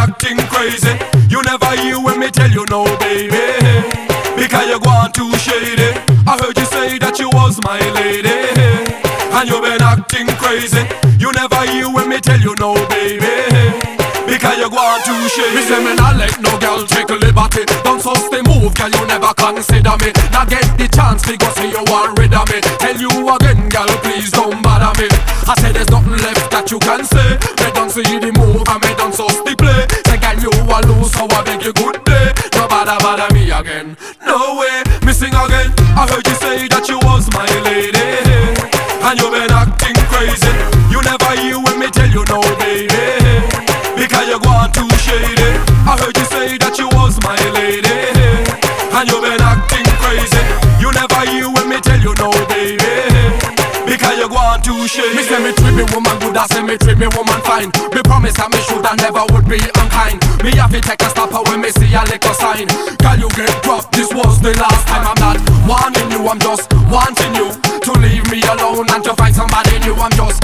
acting crazy. You never hear when me tell you no, baby, and you been acting crazy. You never hear when me tell you no, baby. Because you go on too shady Me say me not let no girl take a liberty. Don't so stay move, girl, you never consider me. Not get the chance to go say you want rid of me. Tell you again, girl, please don't bother me. I say there's nothing left that you can say. Me don't see the move and me don't so the play. Say girl, you a lose, so I beg you good day? No bother, bother me again Because you go on too shady Me say me treat me woman good I say me treat me woman fine. Me promise that me should I never would be unkind. Me have to take a stop when me see a little sign. Girl you get dropped this was the last time I'm not wanting you I'm just wanting you To leave me alone and to find somebody new I'm just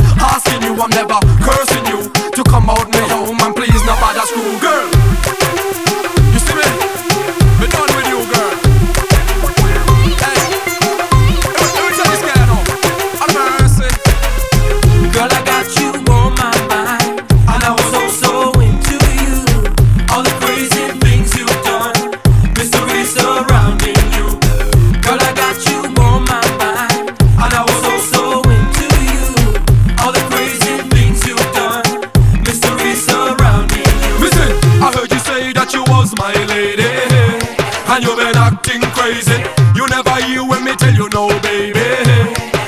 And you been acting crazy. You never hear when me tell you no, baby.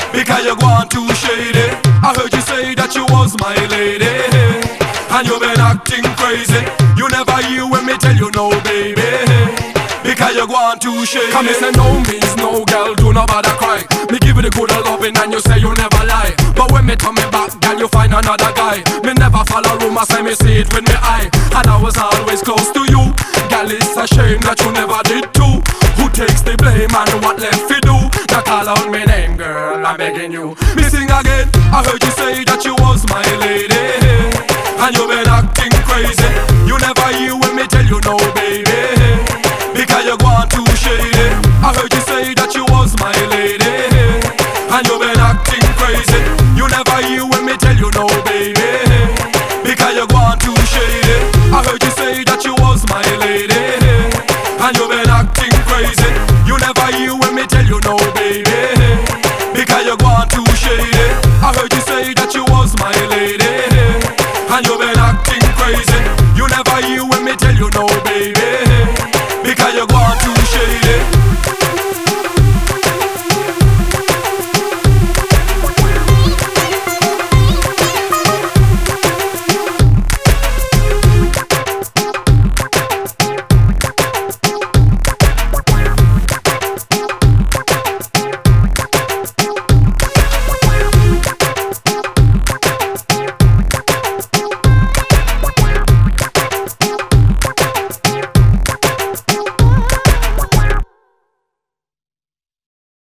Because you gone too shady. I heard you say that you was my lady. And you been acting crazy. You never hear when me tell you no, baby. Because you gone too shady. Come me say no means no girl, do not bother cry. Me give you the good loving and you say you never lie. But when me turn me back, girl, you find another guy. Me never follow rumors, say me see it with me eye. And I was always close to you Girl, it's a shame that you never did too Who takes the blame and what left you do? Now call out my name, girl, I'm begging you. Me sing again, I heard you say that you was my lady. And you been acting crazy. You never hear when me tell you no, baby. Because you gone too shady. I heard you say that you was my lady baby eh. Because you go on too shady eh. I heard you